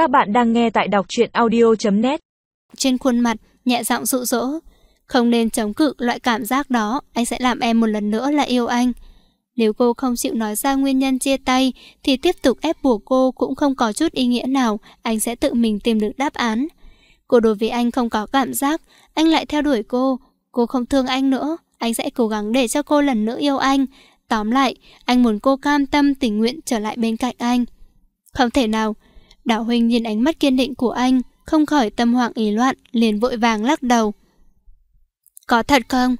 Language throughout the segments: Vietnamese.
Các bạn đang nghe tại đọc truyện audio.net Trên khuôn mặt, nhẹ giọng dụ dỗ. Không nên chống cự loại cảm giác đó, anh sẽ làm em một lần nữa là yêu anh. Nếu cô không chịu nói ra nguyên nhân chia tay, thì tiếp tục ép buộc cô cũng không có chút ý nghĩa nào, anh sẽ tự mình tìm được đáp án. Cô đối với anh không có cảm giác, anh lại theo đuổi cô. Cô không thương anh nữa, anh sẽ cố gắng để cho cô lần nữa yêu anh. Tóm lại, anh muốn cô cam tâm tình nguyện trở lại bên cạnh anh. Không thể nào. Đạo Huynh nhìn ánh mắt kiên định của anh, không khỏi tâm hoảng ý loạn, liền vội vàng lắc đầu. Có thật không?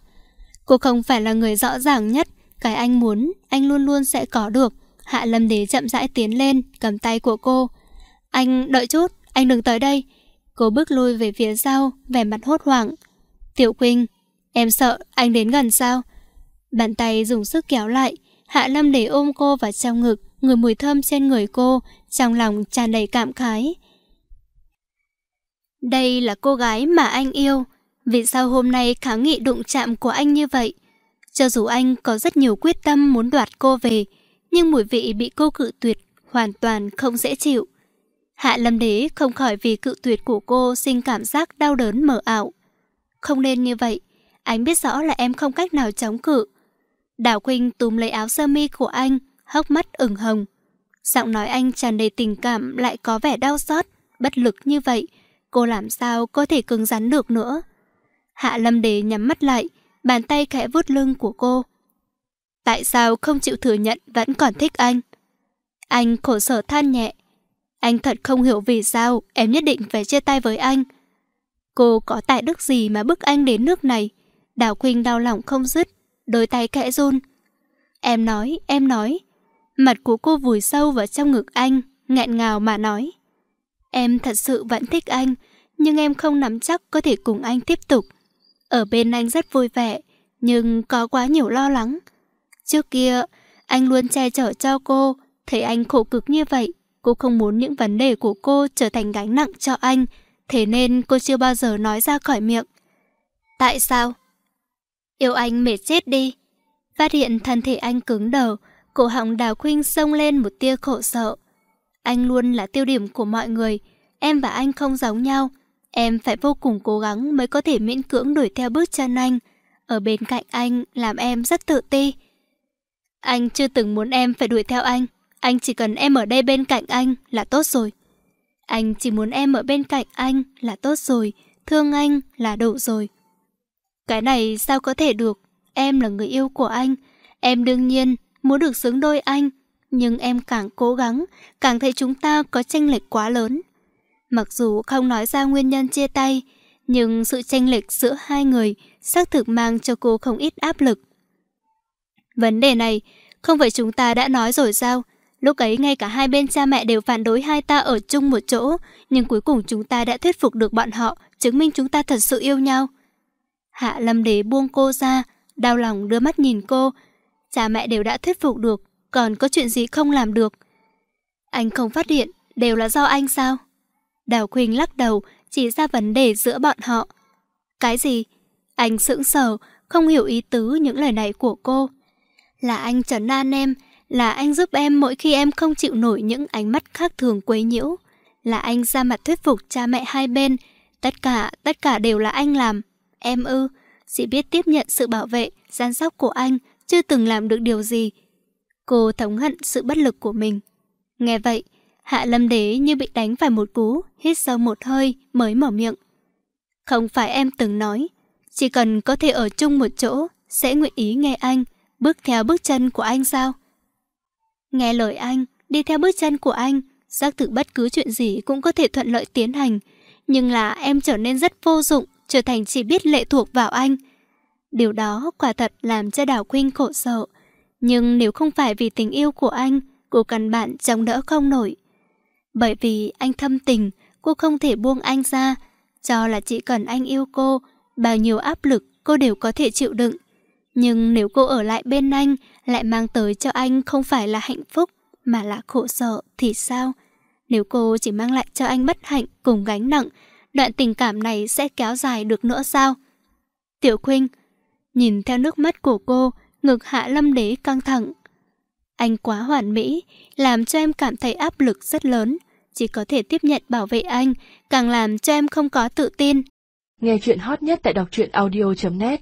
Cô không phải là người rõ ràng nhất, cái anh muốn, anh luôn luôn sẽ có được. Hạ Lâm Đế chậm rãi tiến lên, cầm tay của cô. Anh đợi chút, anh đừng tới đây. Cô bước lui về phía sau, vẻ mặt hốt hoảng. Tiểu Quỳnh, em sợ anh đến gần sao? Bàn tay dùng sức kéo lại, Hạ Lâm để ôm cô vào trong ngực, người mùi thơm trên người cô, trong lòng tràn đầy cảm khái. Đây là cô gái mà anh yêu, vì sao hôm nay kháng nghị đụng chạm của anh như vậy? Cho dù anh có rất nhiều quyết tâm muốn đoạt cô về, nhưng mùi vị bị cô cự tuyệt hoàn toàn không dễ chịu. Hạ Lâm Đế không khỏi vì cự tuyệt của cô sinh cảm giác đau đớn mờ ảo. Không nên như vậy, anh biết rõ là em không cách nào chống cự. Đào Khuynh túm lấy áo sơ mi của anh, hốc mắt ửng hồng. Giọng nói anh tràn đầy tình cảm lại có vẻ đau xót, bất lực như vậy. Cô làm sao có thể cứng rắn được nữa. Hạ Lâm Đế nhắm mắt lại, bàn tay khẽ vuốt lưng của cô. Tại sao không chịu thừa nhận vẫn còn thích anh? Anh khổ sở than nhẹ. Anh thật không hiểu vì sao em nhất định phải chia tay với anh. Cô có tài đức gì mà bức anh đến nước này? Đào Khuynh đau lòng không dứt, đôi tay kẽ run. Em nói, em nói. Mặt của cô vùi sâu vào trong ngực anh, nghẹn ngào mà nói. Em thật sự vẫn thích anh, nhưng em không nắm chắc có thể cùng anh tiếp tục. Ở bên anh rất vui vẻ, nhưng có quá nhiều lo lắng. Trước kia, anh luôn che chở cho cô, thấy anh khổ cực như vậy. Cô không muốn những vấn đề của cô trở thành gánh nặng cho anh, thế nên cô chưa bao giờ nói ra khỏi miệng. Tại sao? Yêu anh mệt chết đi. Phát hiện thân thể anh cứng đờ, cổ họng đào khuynh sông lên một tia khổ sợ. Anh luôn là tiêu điểm của mọi người, em và anh không giống nhau. Em phải vô cùng cố gắng mới có thể miễn cưỡng đuổi theo bước chân anh. Ở bên cạnh anh làm em rất tự ti. Anh chưa từng muốn em phải đuổi theo anh. Anh chỉ cần em ở đây bên cạnh anh là tốt rồi. Anh chỉ muốn em ở bên cạnh anh là tốt rồi. Thương anh là đủ rồi. Cái này sao có thể được? Em là người yêu của anh. Em đương nhiên muốn được xứng đôi anh. Nhưng em càng cố gắng, càng thấy chúng ta có tranh lệch quá lớn. Mặc dù không nói ra nguyên nhân chia tay, nhưng sự tranh lệch giữa hai người xác thực mang cho cô không ít áp lực. Vấn đề này, không phải chúng ta đã nói rồi sao? Lúc ấy ngay cả hai bên cha mẹ đều phản đối hai ta ở chung một chỗ, nhưng cuối cùng chúng ta đã thuyết phục được bọn họ, chứng minh chúng ta thật sự yêu nhau. Hạ Lâm Đế buông cô ra, đau lòng đưa mắt nhìn cô. Cha mẹ đều đã thuyết phục được, còn có chuyện gì không làm được. Anh không phát hiện, đều là do anh sao? Đào quỳnh lắc đầu, chỉ ra vấn đề giữa bọn họ. Cái gì? Anh sững sờ, không hiểu ý tứ những lời này của cô. Là anh trấn an em, là anh giúp em mỗi khi em không chịu nổi những ánh mắt khác thường quấy nhiễu. Là anh ra mặt thuyết phục cha mẹ hai bên. Tất cả, tất cả đều là anh làm. Em ư, chỉ biết tiếp nhận sự bảo vệ, gian sóc của anh, chưa từng làm được điều gì. Cô thống hận sự bất lực của mình. Nghe vậy, Hạ Lâm Đế như bị đánh phải một cú, hít sâu một hơi mới mở miệng. Không phải em từng nói, chỉ cần có thể ở chung một chỗ, sẽ nguyện ý nghe anh, bước theo bước chân của anh sao? Nghe lời anh, đi theo bước chân của anh, xác thực bất cứ chuyện gì cũng có thể thuận lợi tiến hành. Nhưng là em trở nên rất vô dụng, trở thành chỉ biết lệ thuộc vào anh. Điều đó quả thật làm cho Đào quynh khổ sợ. Nhưng nếu không phải vì tình yêu của anh, cô căn bản chống đỡ không nổi. Bởi vì anh thâm tình, cô không thể buông anh ra, cho là chỉ cần anh yêu cô, bao nhiêu áp lực cô đều có thể chịu đựng. Nhưng nếu cô ở lại bên anh, lại mang tới cho anh không phải là hạnh phúc, mà là khổ sở thì sao? Nếu cô chỉ mang lại cho anh bất hạnh cùng gánh nặng, đoạn tình cảm này sẽ kéo dài được nữa sao? Tiểu Khuynh, nhìn theo nước mắt của cô, ngực hạ lâm đế căng thẳng. Anh quá hoàn mỹ, làm cho em cảm thấy áp lực rất lớn. chỉ có thể tiếp nhận bảo vệ anh, càng làm cho em không có tự tin. Nghe chuyện hot nhất tại đọc truyện audio.net